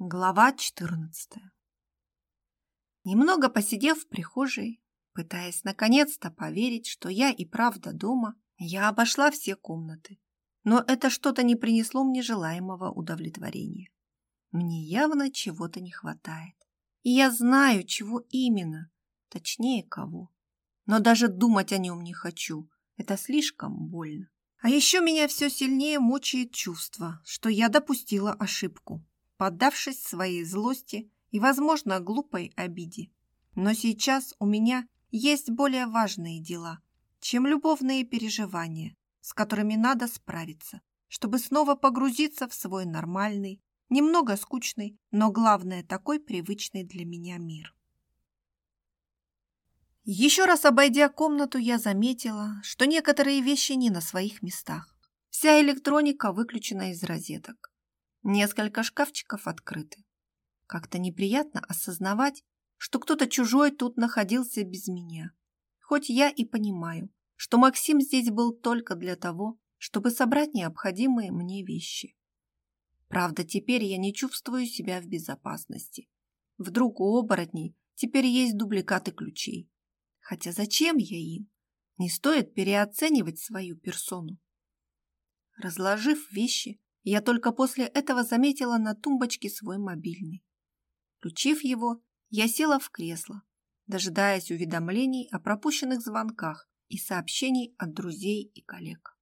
Глава 14. Немного посидев в прихожей, пытаясь наконец-то поверить, что я и правда дома, я обошла все комнаты. Но это что-то не принесло мне желаемого удовлетворения. Мне явно чего-то не хватает. И я знаю, чего именно, точнее кого. Но даже думать о нем не хочу. Это слишком больно. А еще меня все сильнее мучает чувство, что я допустила ошибку поддавшись своей злости и, возможно, глупой обиде. Но сейчас у меня есть более важные дела, чем любовные переживания, с которыми надо справиться, чтобы снова погрузиться в свой нормальный, немного скучный, но главное такой привычный для меня мир. Еще раз обойдя комнату, я заметила, что некоторые вещи не на своих местах. Вся электроника выключена из розеток. Несколько шкафчиков открыты. Как-то неприятно осознавать, что кто-то чужой тут находился без меня. Хоть я и понимаю, что Максим здесь был только для того, чтобы собрать необходимые мне вещи. Правда, теперь я не чувствую себя в безопасности. Вдруг у оборотней теперь есть дубликаты ключей. Хотя зачем я им? Не стоит переоценивать свою персону. Разложив вещи, я только после этого заметила на тумбочке свой мобильный. Включив его, я села в кресло, дожидаясь уведомлений о пропущенных звонках и сообщений от друзей и коллег.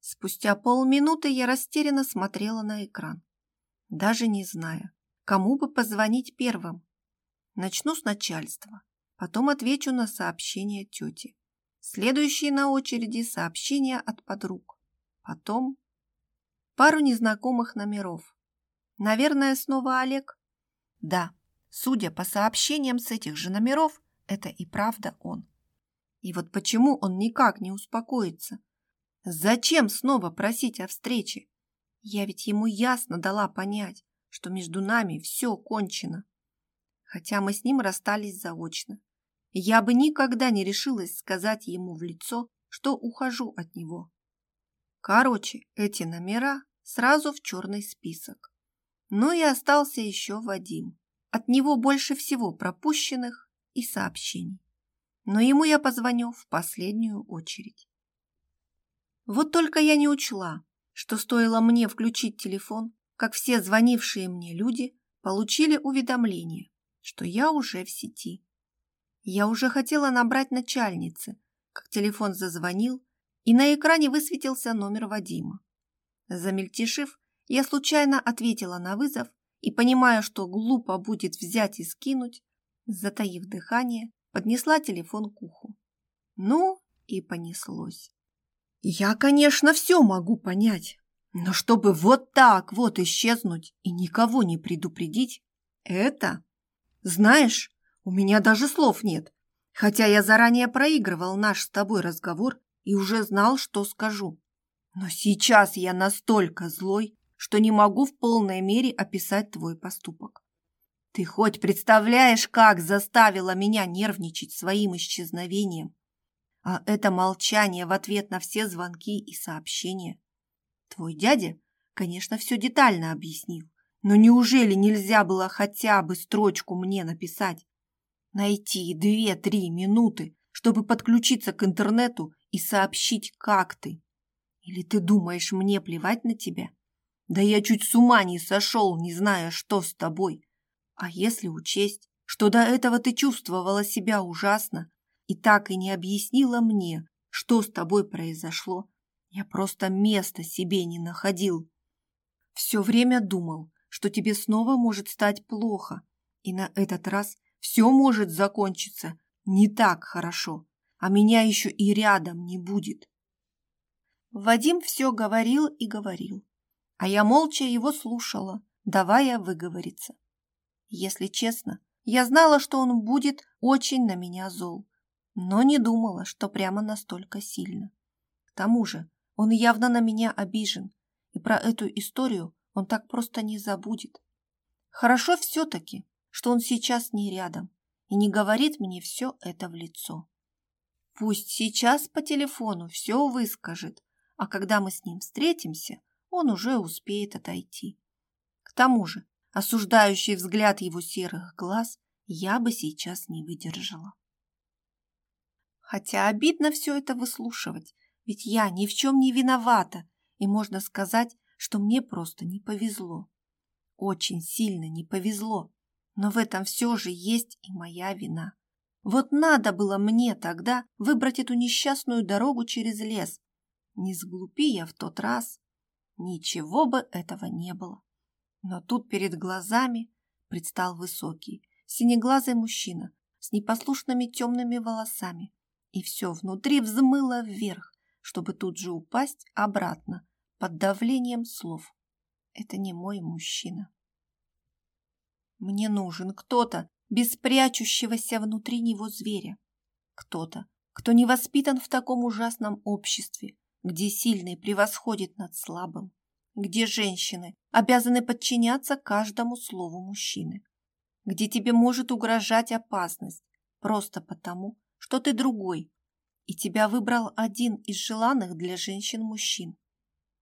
Спустя полминуты я растерянно смотрела на экран, даже не зная, кому бы позвонить первым. Начну с начальства, потом отвечу на сообщение тети. Следующие на очереди сообщения от подруг, потом пару незнакомых номеров. Наверное, снова Олег? Да, судя по сообщениям с этих же номеров, это и правда он. И вот почему он никак не успокоится? Зачем снова просить о встрече? Я ведь ему ясно дала понять, что между нами все кончено. Хотя мы с ним расстались заочно. Я бы никогда не решилась сказать ему в лицо, что ухожу от него. Короче, эти номера сразу в черный список. Ну и остался еще Вадим. От него больше всего пропущенных и сообщений. Но ему я позвоню в последнюю очередь. Вот только я не учла, что стоило мне включить телефон, как все звонившие мне люди получили уведомление, что я уже в сети. Я уже хотела набрать начальнице, как телефон зазвонил, и на экране высветился номер Вадима. Замельтешив, я случайно ответила на вызов и, понимая, что глупо будет взять и скинуть, затаив дыхание, поднесла телефон к уху. Ну и понеслось. Я, конечно, все могу понять, но чтобы вот так вот исчезнуть и никого не предупредить, это... Знаешь, у меня даже слов нет, хотя я заранее проигрывал наш с тобой разговор и уже знал, что скажу. Но сейчас я настолько злой, что не могу в полной мере описать твой поступок. Ты хоть представляешь, как заставила меня нервничать своим исчезновением? А это молчание в ответ на все звонки и сообщения. Твой дядя, конечно, все детально объяснил, но неужели нельзя было хотя бы строчку мне написать? Найти две-три минуты, чтобы подключиться к интернету и сообщить, как ты. Или ты думаешь, мне плевать на тебя? Да я чуть с ума не сошел, не зная, что с тобой. А если учесть, что до этого ты чувствовала себя ужасно и так и не объяснила мне, что с тобой произошло, я просто места себе не находил. Все время думал, что тебе снова может стать плохо, и на этот раз все может закончиться не так хорошо, а меня еще и рядом не будет. Вадим все говорил и говорил, а я молча его слушала, давая выговориться. Если честно, я знала, что он будет очень на меня зол, но не думала, что прямо настолько сильно. К тому же он явно на меня обижен, и про эту историю он так просто не забудет. Хорошо все-таки, что он сейчас не рядом и не говорит мне все это в лицо. Пусть сейчас по телефону все выскажет, а когда мы с ним встретимся, он уже успеет отойти. К тому же, осуждающий взгляд его серых глаз я бы сейчас не выдержала. Хотя обидно все это выслушивать, ведь я ни в чем не виновата, и можно сказать, что мне просто не повезло. Очень сильно не повезло, но в этом все же есть и моя вина. Вот надо было мне тогда выбрать эту несчастную дорогу через лес. Не сглупи я в тот раз, ничего бы этого не было. Но тут перед глазами предстал высокий, синеглазый мужчина с непослушными темными волосами, и все внутри взмыло вверх, чтобы тут же упасть обратно под давлением слов. Это не мой мужчина. Мне нужен кто-то, беспрячущегося внутри него зверя. Кто-то, кто не воспитан в таком ужасном обществе, где сильный превосходит над слабым, где женщины обязаны подчиняться каждому слову мужчины, где тебе может угрожать опасность просто потому, что ты другой, и тебя выбрал один из желанных для женщин мужчин.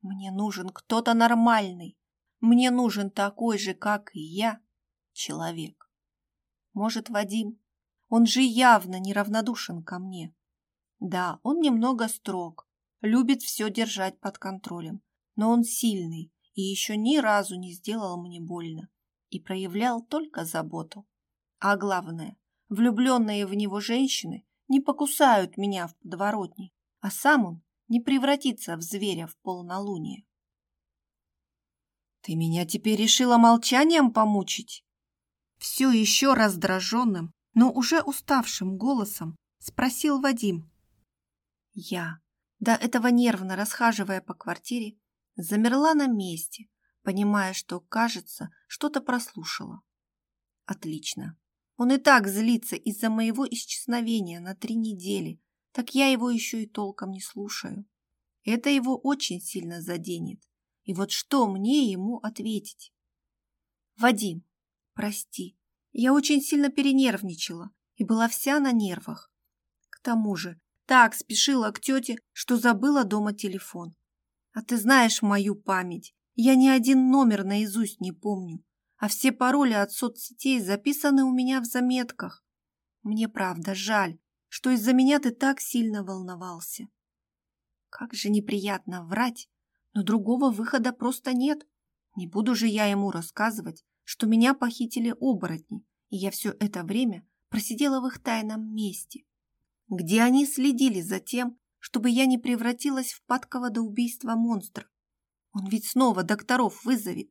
Мне нужен кто-то нормальный, мне нужен такой же, как и я, человек. Может, Вадим? Он же явно неравнодушен ко мне. Да, он немного строг, любит все держать под контролем, но он сильный и еще ни разу не сделал мне больно и проявлял только заботу. А главное, влюбленные в него женщины не покусают меня в подворотне, а сам он не превратится в зверя в полнолуние. «Ты меня теперь решила молчанием помучить?» все еще раздраженным, но уже уставшим голосом спросил Вадим. Я, до этого нервно расхаживая по квартире, замерла на месте, понимая, что, кажется, что-то прослушала. Отлично. Он и так злится из-за моего исчезновения на три недели, так я его еще и толком не слушаю. Это его очень сильно заденет. И вот что мне ему ответить? Вадим, прости. Я очень сильно перенервничала и была вся на нервах. К тому же так спешила к тете, что забыла дома телефон. А ты знаешь мою память. Я ни один номер наизусть не помню, а все пароли от соцсетей записаны у меня в заметках. Мне правда жаль, что из-за меня ты так сильно волновался. Как же неприятно врать, но другого выхода просто нет. Не буду же я ему рассказывать, что меня похитили оборотни, и я все это время просидела в их тайном месте, где они следили за тем, чтобы я не превратилась в падкого до убийства монстра. Он ведь снова докторов вызовет,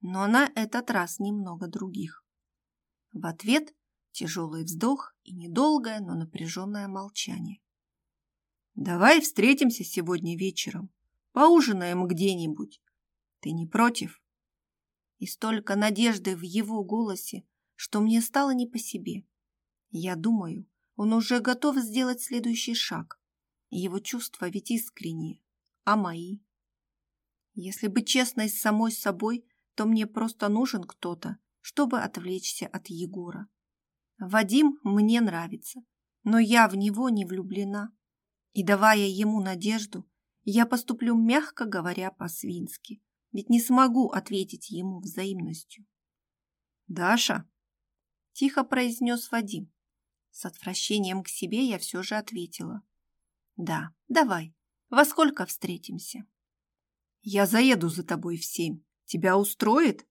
но на этот раз немного других. В ответ тяжелый вздох и недолгое, но напряженное молчание. «Давай встретимся сегодня вечером, поужинаем где-нибудь. Ты не против?» и столько надежды в его голосе, что мне стало не по себе. Я думаю, он уже готов сделать следующий шаг. Его чувства ведь искренние, а мои? Если быть честной с самой собой, то мне просто нужен кто-то, чтобы отвлечься от Егора. Вадим мне нравится, но я в него не влюблена. И давая ему надежду, я поступлю, мягко говоря, по-свински ведь не смогу ответить ему взаимностью. «Даша!» – тихо произнес Вадим. С отвращением к себе я все же ответила. «Да, давай. Во сколько встретимся?» «Я заеду за тобой в семь. Тебя устроит?»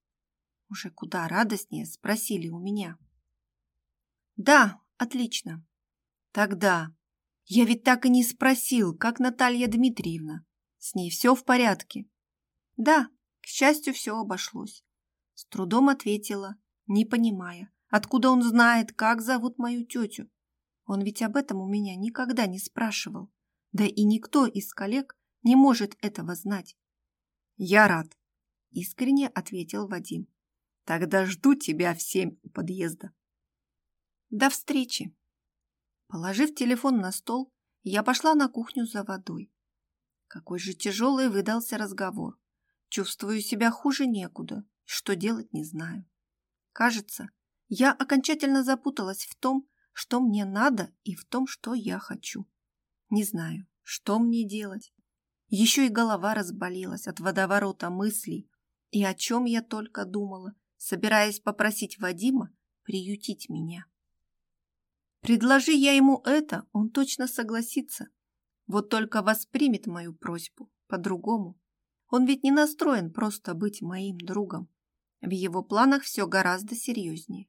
Уже куда радостнее спросили у меня. «Да, отлично. Тогда. Я ведь так и не спросил, как Наталья Дмитриевна. С ней все в порядке?» «Да, к счастью, все обошлось», – с трудом ответила, не понимая, откуда он знает, как зовут мою тетю. Он ведь об этом у меня никогда не спрашивал, да и никто из коллег не может этого знать. «Я рад», – искренне ответил Вадим. «Тогда жду тебя в семь у подъезда». «До встречи». Положив телефон на стол, я пошла на кухню за водой. Какой же тяжелый выдался разговор. Чувствую себя хуже некуда, что делать не знаю. Кажется, я окончательно запуталась в том, что мне надо и в том, что я хочу. Не знаю, что мне делать. Еще и голова разболелась от водоворота мыслей, и о чем я только думала, собираясь попросить Вадима приютить меня. Предложи я ему это, он точно согласится. Вот только воспримет мою просьбу по-другому. Он ведь не настроен просто быть моим другом. В его планах все гораздо серьезнее.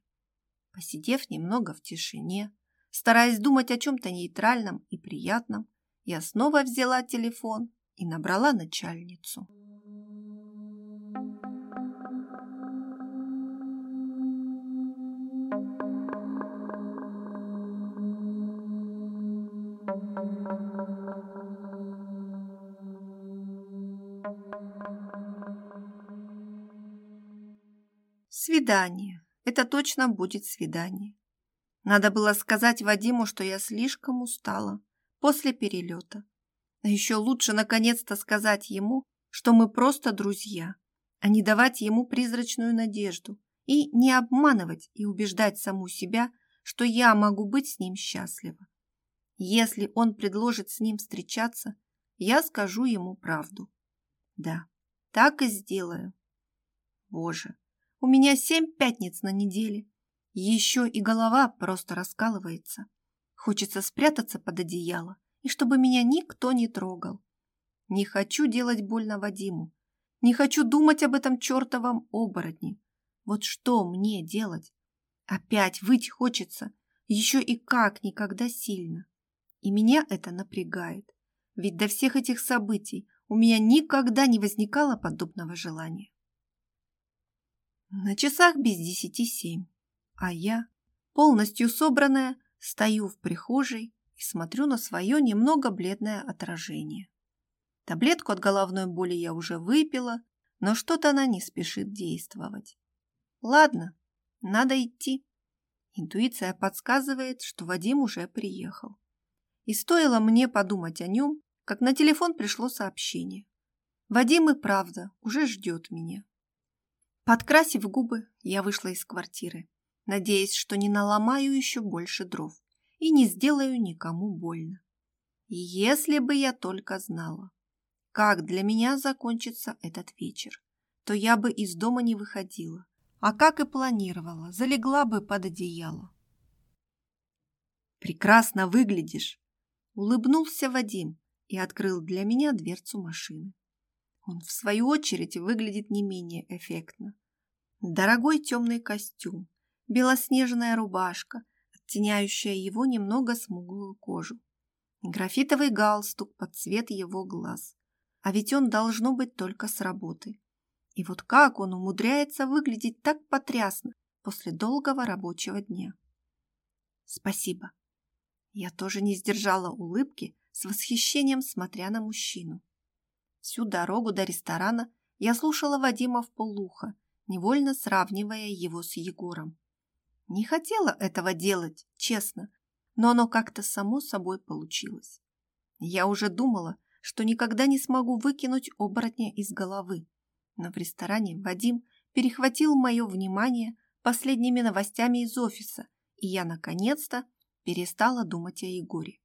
Посидев немного в тишине, стараясь думать о чем-то нейтральном и приятном, я снова взяла телефон и набрала начальницу. Свидание. Это точно будет свидание. Надо было сказать Вадиму, что я слишком устала после перелета. А еще лучше наконец-то сказать ему, что мы просто друзья, а не давать ему призрачную надежду и не обманывать и убеждать саму себя, что я могу быть с ним счастлива. Если он предложит с ним встречаться, я скажу ему правду. Да, так и сделаю. Боже, у меня семь пятниц на неделе. Еще и голова просто раскалывается. Хочется спрятаться под одеяло, и чтобы меня никто не трогал. Не хочу делать больно Вадиму. Не хочу думать об этом чертовом оборотне. Вот что мне делать? Опять выть хочется. Еще и как никогда сильно. И меня это напрягает. Ведь до всех этих событий у меня никогда не возникало подобного желания. На часах без десяти семь, а я, полностью собранная, стою в прихожей и смотрю на свое немного бледное отражение. Таблетку от головной боли я уже выпила, но что-то она не спешит действовать. Ладно, надо идти. Интуиция подсказывает, что Вадим уже приехал. И стоило мне подумать о нем, как на телефон пришло сообщение. Вадим и правда уже ждет меня. Подкрасив губы, я вышла из квартиры, надеясь, что не наломаю еще больше дров и не сделаю никому больно. Если бы я только знала, как для меня закончится этот вечер, то я бы из дома не выходила, а как и планировала, залегла бы под одеяло. «Прекрасно выглядишь!» — улыбнулся Вадим и открыл для меня дверцу машины. Он, в свою очередь, выглядит не менее эффектно. Дорогой темный костюм, белоснежная рубашка, оттеняющая его немного смуглую кожу. Графитовый галстук под цвет его глаз. А ведь он должно быть только с работы. И вот как он умудряется выглядеть так потрясно после долгого рабочего дня. Спасибо. Я тоже не сдержала улыбки с восхищением, смотря на мужчину. Всю дорогу до ресторана я слушала Вадима в полуха, невольно сравнивая его с Егором. Не хотела этого делать, честно, но оно как-то само собой получилось. Я уже думала, что никогда не смогу выкинуть оборотня из головы, но в ресторане Вадим перехватил мое внимание последними новостями из офиса, и я, наконец-то, перестала думать о Егоре.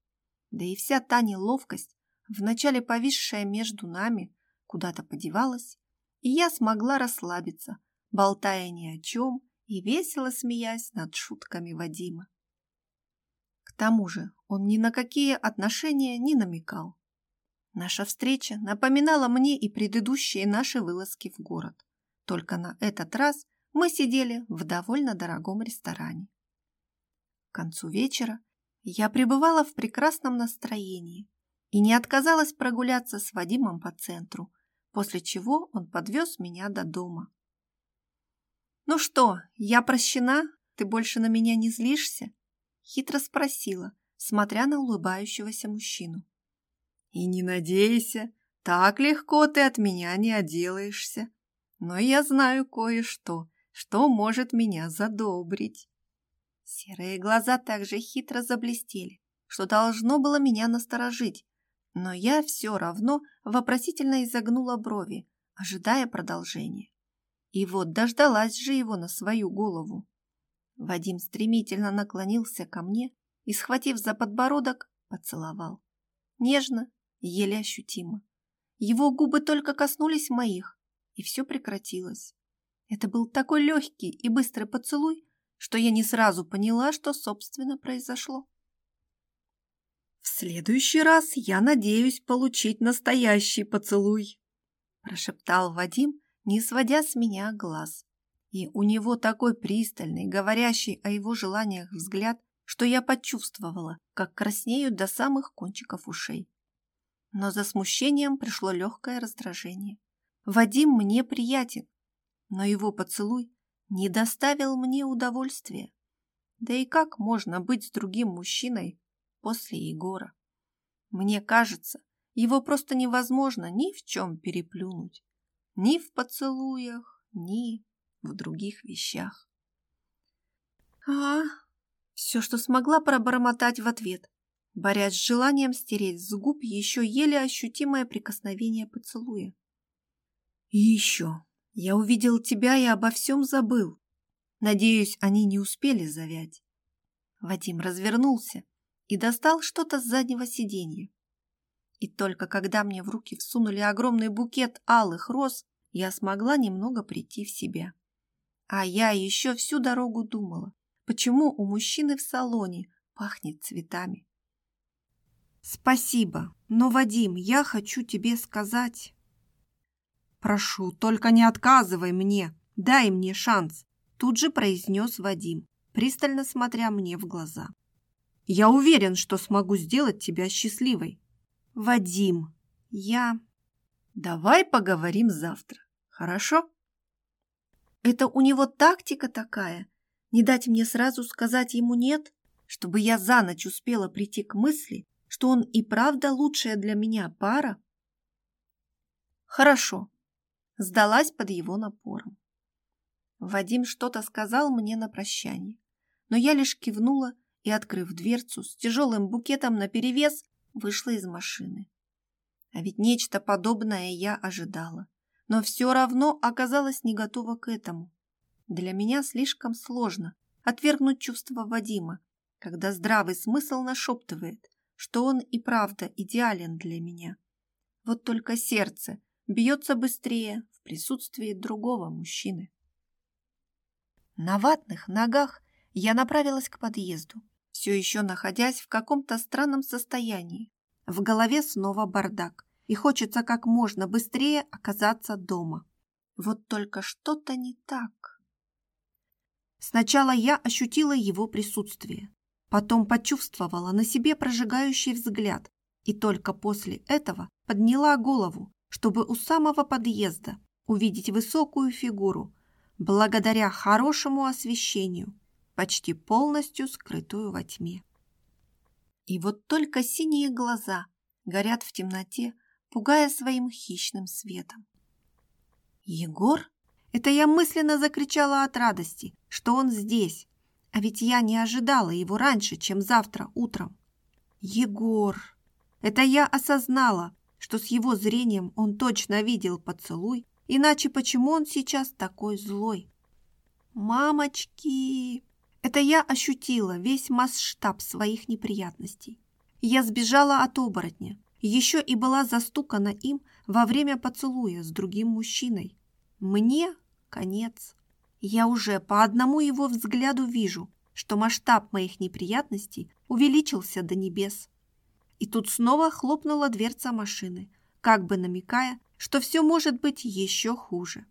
Да и вся та неловкость, вначале повисшая между нами, куда-то подевалась, и я смогла расслабиться, болтая ни о чем и весело смеясь над шутками Вадима. К тому же он ни на какие отношения не намекал. Наша встреча напоминала мне и предыдущие наши вылазки в город. Только на этот раз мы сидели в довольно дорогом ресторане. К концу вечера я пребывала в прекрасном настроении, и не отказалась прогуляться с Вадимом по центру, после чего он подвез меня до дома. «Ну что, я прощена? Ты больше на меня не злишься?» Хитро спросила, смотря на улыбающегося мужчину. «И не надейся, так легко ты от меня не отделаешься. Но я знаю кое-что, что может меня задобрить». Серые глаза также хитро заблестели, что должно было меня насторожить, но я все равно вопросительно изогнула брови, ожидая продолжения. И вот дождалась же его на свою голову. Вадим стремительно наклонился ко мне и, схватив за подбородок, поцеловал. Нежно, еле ощутимо. Его губы только коснулись моих, и все прекратилось. Это был такой легкий и быстрый поцелуй, что я не сразу поняла, что, собственно, произошло. В следующий раз я надеюсь получить настоящий поцелуй, прошептал Вадим, не сводя с меня глаз. И у него такой пристальный, говорящий о его желаниях взгляд, что я почувствовала, как краснею до самых кончиков ушей. Но за смущением пришло легкое раздражение. Вадим мне приятен, но его поцелуй не доставил мне удовольствия. Да и как можно быть с другим мужчиной, после Егора. Мне кажется, его просто невозможно ни в чем переплюнуть. Ни в поцелуях, ни в других вещах. А, все, что смогла пробормотать в ответ, борясь с желанием стереть с губ еще еле ощутимое прикосновение поцелуя. И еще, я увидел тебя и обо всем забыл. Надеюсь, они не успели завять. Вадим развернулся и достал что-то с заднего сиденья. И только когда мне в руки всунули огромный букет алых роз, я смогла немного прийти в себя. А я еще всю дорогу думала, почему у мужчины в салоне пахнет цветами. «Спасибо, но, Вадим, я хочу тебе сказать...» «Прошу, только не отказывай мне, дай мне шанс», тут же произнес Вадим, пристально смотря мне в глаза. Я уверен, что смогу сделать тебя счастливой. Вадим, я... Давай поговорим завтра, хорошо? Это у него тактика такая. Не дать мне сразу сказать ему «нет», чтобы я за ночь успела прийти к мысли, что он и правда лучшая для меня пара? Хорошо. Сдалась под его напором. Вадим что-то сказал мне на прощание, но я лишь кивнула и, открыв дверцу, с тяжелым букетом наперевес вышла из машины. А ведь нечто подобное я ожидала, но все равно оказалась не готова к этому. Для меня слишком сложно отвергнуть чувство Вадима, когда здравый смысл нашептывает, что он и правда идеален для меня. Вот только сердце бьется быстрее в присутствии другого мужчины. На ватных ногах я направилась к подъезду, все еще находясь в каком-то странном состоянии. В голове снова бардак, и хочется как можно быстрее оказаться дома. Вот только что-то не так. Сначала я ощутила его присутствие, потом почувствовала на себе прожигающий взгляд и только после этого подняла голову, чтобы у самого подъезда увидеть высокую фигуру, благодаря хорошему освещению, почти полностью скрытую во тьме. И вот только синие глаза горят в темноте, пугая своим хищным светом. «Егор?» Это я мысленно закричала от радости, что он здесь. А ведь я не ожидала его раньше, чем завтра утром. «Егор!» Это я осознала, что с его зрением он точно видел поцелуй, иначе почему он сейчас такой злой? «Мамочки!» Это я ощутила весь масштаб своих неприятностей. Я сбежала от оборотня, еще и была застукана им во время поцелуя с другим мужчиной. Мне конец. Я уже по одному его взгляду вижу, что масштаб моих неприятностей увеличился до небес. И тут снова хлопнула дверца машины, как бы намекая, что все может быть еще хуже.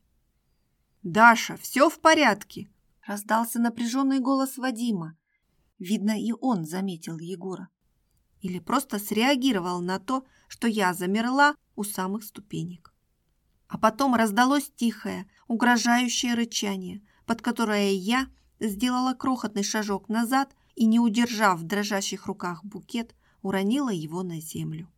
«Даша, все в порядке!» раздался напряженный голос Вадима. Видно, и он заметил Егора. Или просто среагировал на то, что я замерла у самых ступенек. А потом раздалось тихое, угрожающее рычание, под которое я сделала крохотный шажок назад и, не удержав в дрожащих руках букет, уронила его на землю.